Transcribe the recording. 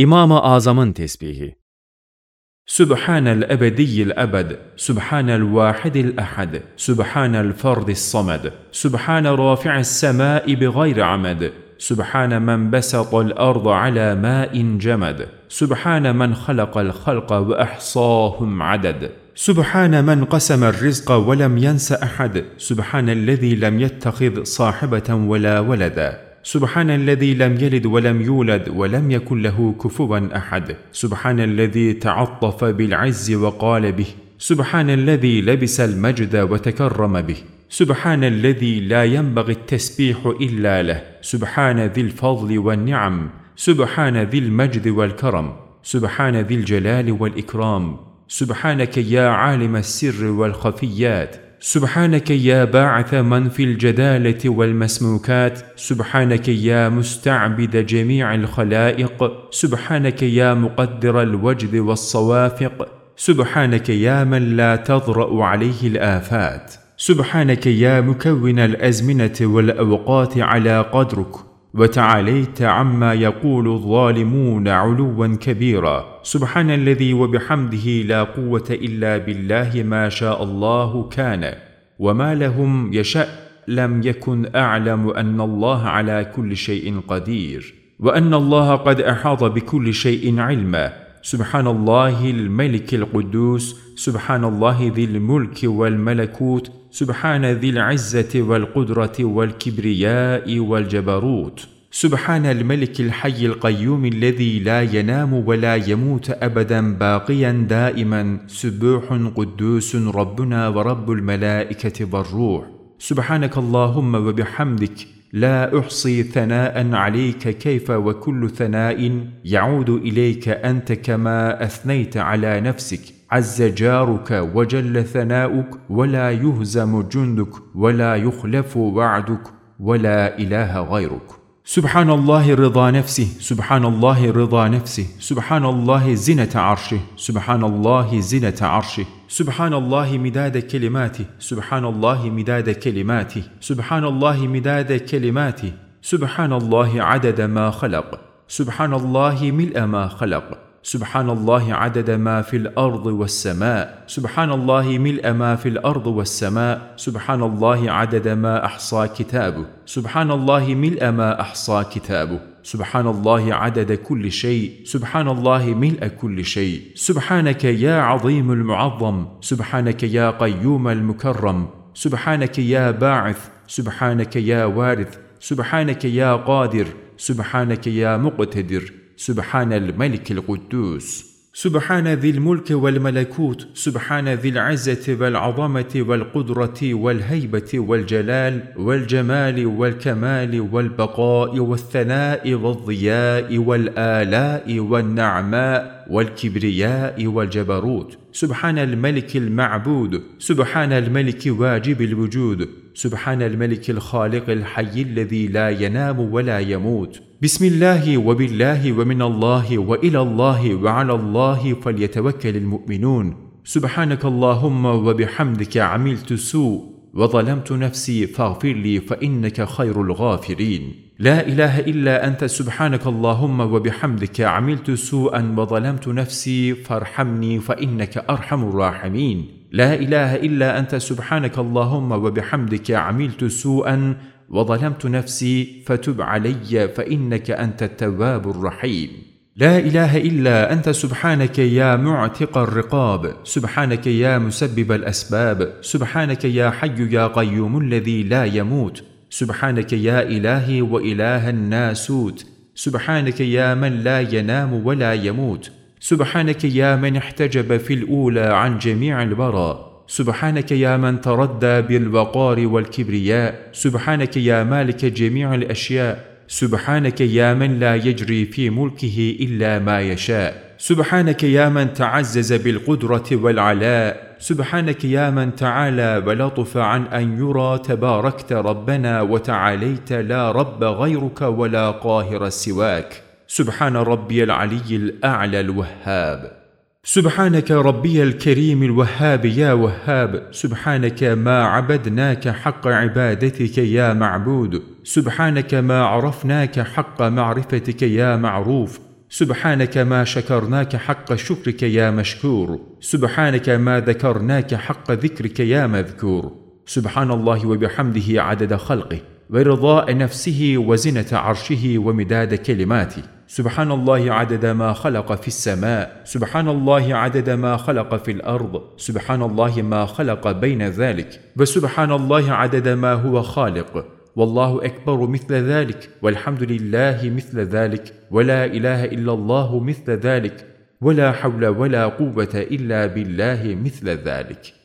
İmam-ı Azam'ın tesbihi سبحان الأبدي الأبد سبحان الواحد الأحد سبحان الفرد الصمد سبحان رافع السماء بغير عمد سبحان من بسط الأرض على ماء جمد سبحان من خلق الخلق وأحصاهم عدد سبحان من قسم الرزق ولم ينس أحد سبحان الذي لم يتخذ صاحبة ولا ولدا. سبحان الذي لم يلد ولم يولد ولم يكن له كفوا أحد. سبحان الذي تعطف بالعز وقال به. سبحان الذي لبس المجد وتكرم به. سبحان الذي لا ينبغي التسبيح إلا له. سبحان ذي الفضل والنعم. سبحان ذي المجد والكرم. سبحان ذي الجلال والإكرام. سبحانك يا عالم السر والخفيات. سبحانك يا باعث من في الجدالة والمسموكات. سبحانك يا مستعبد جميع الخلائق. سبحانك يا مقدر الوجد والصوافق. سبحانك يا من لا تضرأ عليه الآفات. سبحانك يا مكون الأزمنة والأوقات على قدرك. وتعاليت عما يقول الظالمون علوا كبيرا. سبحان الذي وبحمده لا قوه الا بالله ما شاء الله كان وما لهم يشا لم يكن اعلم ان الله على كل شيء قدير وان الله قد احاط بكل شيء علما سبحان الله الملك القدوس سبحان الله ذي الملك والملكوت سبحان ذي العزه والقدره والكبرياء والجبروت سبحان الملك الحي القيوم الذي لا ينام ولا يموت أبدا باقيا دائما سبوح قدوس ربنا ورب الملائكة والروح. سبحانك اللهم وبحمدك لا أحصي ثناء عليك كيف وكل ثناء يعود إليك أنت كما أثنيت على نفسك. عز جارك وجل ثناؤك ولا يهزم جندك ولا يخلف وعدك ولا إله غيرك. سبحان الله رضا نفسه سبحان الله رضا نفسه سبحان الله زنة عرشه سبحان الله زنة عرشه سبحان الله مداد كلماته سبحان الله مداد كلماته سبحان الله مداد كلماته سبحان الله عدد ما خلق سبحان الله ملء ما خلق. سبحان الله عدد ما في الأرض والسماء. سبحان الله ملء ما في الأرض والسماء. سبحان الله عدد ما أحصى كتابه. سبحان الله ملء ما أحصى كتابه. سبحان الله عدد كل شيء. سبحان الله ملء كل شيء. سبحانك يا عظيم المعظم. سبحانك يا قيوم المكرم. سبحانك يا باعث. سبحانك يا وارث. سبحانك يا قادر. سبحانك يا مقتدر. سبحان الملك القدوس. سبحان ذي الملك والملكوت سبحان ذي العزة والعظمة والقدرة والهيبة والجلال والجمال والكمال والبقاء والثناء والضياء والآلاء والنعماء والكبرياء والجبروت. سبحان الملك المعبود سبحان الملك واجب الوجود سبحان الملك الخالق الحي الذي لا ينام ولا يموت. بسم الله وبالله ومن الله وإلى الله وعلى الله فليتوكل المؤمنون. سبحانك اللهم وبحمدك عملت سوء وظلمت نفسي فاغفر لي فإنك خير الغافرين. لا إله إلا أنت. سبحانك اللهم وبحمدك عملت سوءا وظلمت نفسي فارحمني فإنك أرحم الراحمين. لا إله إلا أنت. سبحانك اللهم وبحمدك عملت سوءا وظلمت نفسي فتب علي فإنك أنت التواب الرحيم. لا إله إلا أنت سبحانك يا معتق الرقاب. سبحانك يا مسبب الأسباب. سبحانك يا حي يا قيوم الذي لا يموت. سبحانك يا إلهي وإله الناسوت. سبحانك يا من لا ينام ولا يموت. سبحانك يا من احتجب في الأولى عن جميع البراء. سبحانك يا من تردى بالوقار والكبرياء. سبحانك يا مالك جميع الأشياء. سبحانك يا من لا يجري في ملكه إلا ما يشاء. سبحانك يا من تعزز بالقدرة والعلاء. سبحانك يا من تعالى ولطف عن أن يرى تباركت ربنا وتعاليت لا رب غيرك ولا قاهر سواك. سبحان ربي العلي الأعلى الوهاب. سبحانك ربي الكريم الوهاب يا وهاب. سبحانك ما عبدناك حق عبادتك يا معبود. سبحانك ما عرفناك حق معرفتك يا معروف. سبحانك ما شكرناك حق شكرك يا مشكور. سبحانك ما ذكرناك حق ذكرك يا مذكور. سبحان الله وبحمده عدد خلقه ورضاء نفسه وزنة عرشه ومداد كلماته. سبحان الله عدد ما خلق في السماء سبحان الله عدد ما خلق في الأرض سبحان الله ما خلق بين ذلك وسبحان الله عدد ما هو خالق والله أكبر مثل ذلك والحمد لله مثل ذلك ولا إله إلا الله مثل ذلك ولا حول ولا قوة إلا بالله مثل ذلك.